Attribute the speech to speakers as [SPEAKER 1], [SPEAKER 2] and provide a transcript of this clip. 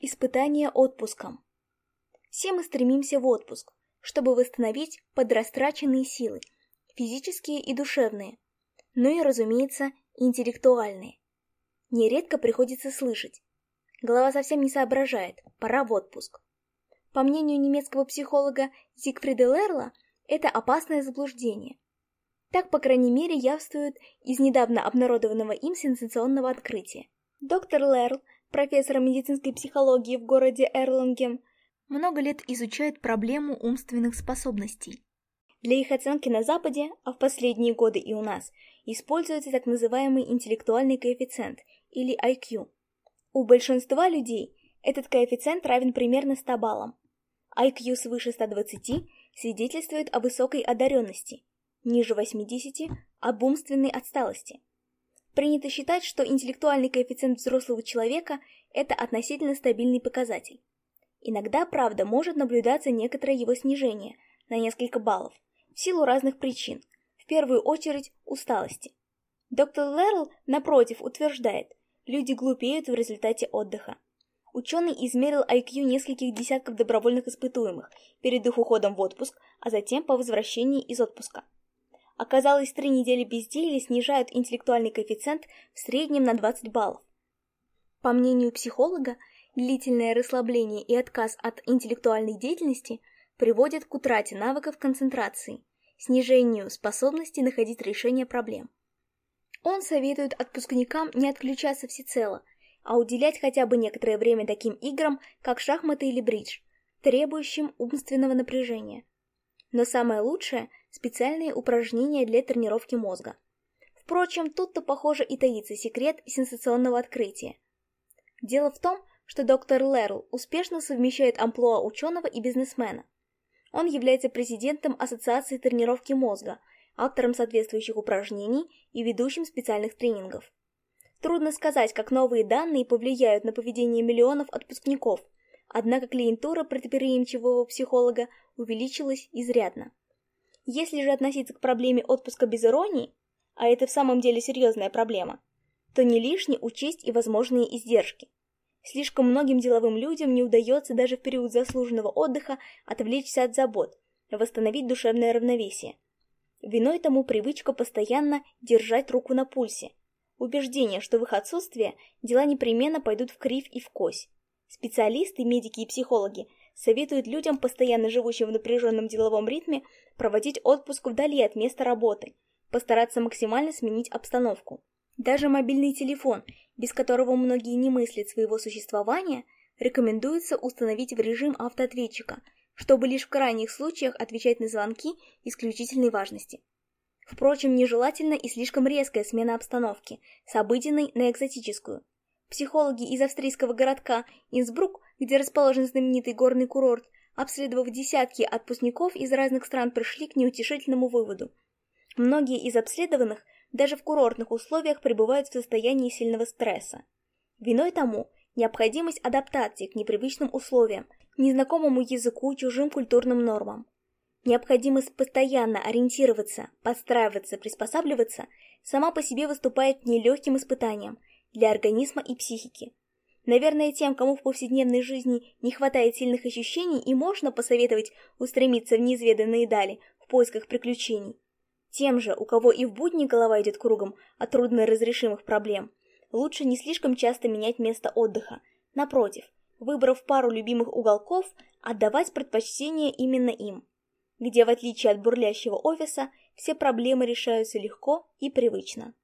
[SPEAKER 1] Испытание отпуском. Все мы стремимся в отпуск, чтобы восстановить подрастраченные силы, физические и душевные, ну и, разумеется, интеллектуальные. Нередко приходится слышать. Голова совсем не соображает, пора в отпуск. По мнению немецкого психолога Зигфрида Лерла, это опасное заблуждение. Так, по крайней мере, явствует из недавно обнародованного им сенсационного открытия. Доктор Лерл профессора медицинской психологии в городе Эрлангем, много лет изучает проблему умственных способностей. Для их оценки на Западе, а в последние годы и у нас, используется так называемый интеллектуальный коэффициент, или IQ. У большинства людей этот коэффициент равен примерно 100 баллам. IQ свыше 120 свидетельствует о высокой одаренности, ниже 80 – об умственной отсталости – Принято считать, что интеллектуальный коэффициент взрослого человека – это относительно стабильный показатель. Иногда, правда, может наблюдаться некоторое его снижение на несколько баллов в силу разных причин, в первую очередь усталости. Доктор Лерл, напротив, утверждает, люди глупеют в результате отдыха. Ученый измерил IQ нескольких десятков добровольных испытуемых перед их уходом в отпуск, а затем по возвращении из отпуска – Оказалось, три недели безделия снижают интеллектуальный коэффициент в среднем на 20 баллов. По мнению психолога, длительное расслабление и отказ от интеллектуальной деятельности приводят к утрате навыков концентрации, снижению способности находить решение проблем. Он советует отпускникам не отключаться всецело, а уделять хотя бы некоторое время таким играм, как шахматы или бридж, требующим умственного напряжения. Но самое лучшее специальные упражнения для тренировки мозга. Впрочем, тут-то, похоже, и таится секрет сенсационного открытия. Дело в том, что доктор Лерл успешно совмещает амплуа ученого и бизнесмена. Он является президентом Ассоциации тренировки мозга, автором соответствующих упражнений и ведущим специальных тренингов. Трудно сказать, как новые данные повлияют на поведение миллионов отпускников, однако клиентура предприимчивого психолога увеличилась изрядно. Если же относиться к проблеме отпуска без иронии, а это в самом деле серьезная проблема, то не лишне учесть и возможные издержки. Слишком многим деловым людям не удается даже в период заслуженного отдыха отвлечься от забот, восстановить душевное равновесие. Виной тому привычка постоянно держать руку на пульсе, убеждение, что в их отсутствие дела непременно пойдут в кривь и в кось. Специалисты, медики и психологи советует людям, постоянно живущим в напряженном деловом ритме, проводить отпуск вдали от места работы, постараться максимально сменить обстановку. Даже мобильный телефон, без которого многие не мыслят своего существования, рекомендуется установить в режим автоответчика, чтобы лишь в крайних случаях отвечать на звонки исключительной важности. Впрочем, нежелательно и слишком резкая смена обстановки, с обыденной на экзотическую. Психологи из австрийского городка Инсбрук где расположен знаменитый горный курорт, обследовав десятки отпускников из разных стран, пришли к неутешительному выводу. Многие из обследованных даже в курортных условиях пребывают в состоянии сильного стресса. Виной тому необходимость адаптации к непривычным условиям, незнакомому языку, чужим культурным нормам. Необходимость постоянно ориентироваться, подстраиваться, приспосабливаться сама по себе выступает нелегким испытанием для организма и психики, Наверное, тем, кому в повседневной жизни не хватает сильных ощущений, и можно посоветовать устремиться в неизведанные дали в поисках приключений. Тем же, у кого и в будни голова идет кругом от трудно разрешимых проблем, лучше не слишком часто менять место отдыха. Напротив, выбрав пару любимых уголков, отдавать предпочтение именно им, где, в отличие от бурлящего офиса, все проблемы решаются легко и привычно.